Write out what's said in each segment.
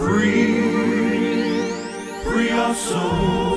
Free, free your soul.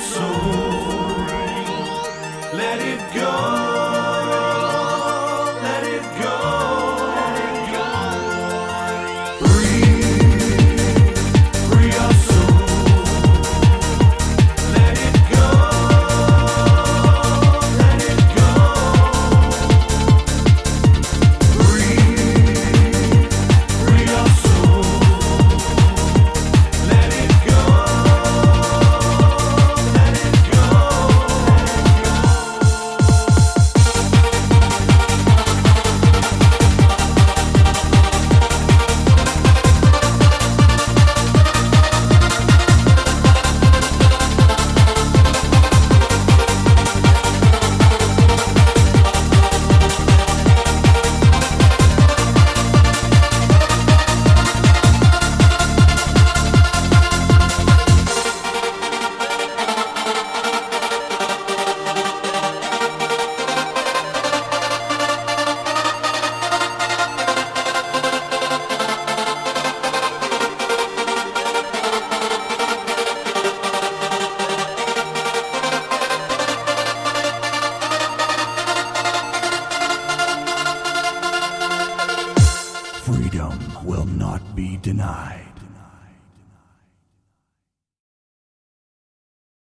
Soul, let it go. not be denied.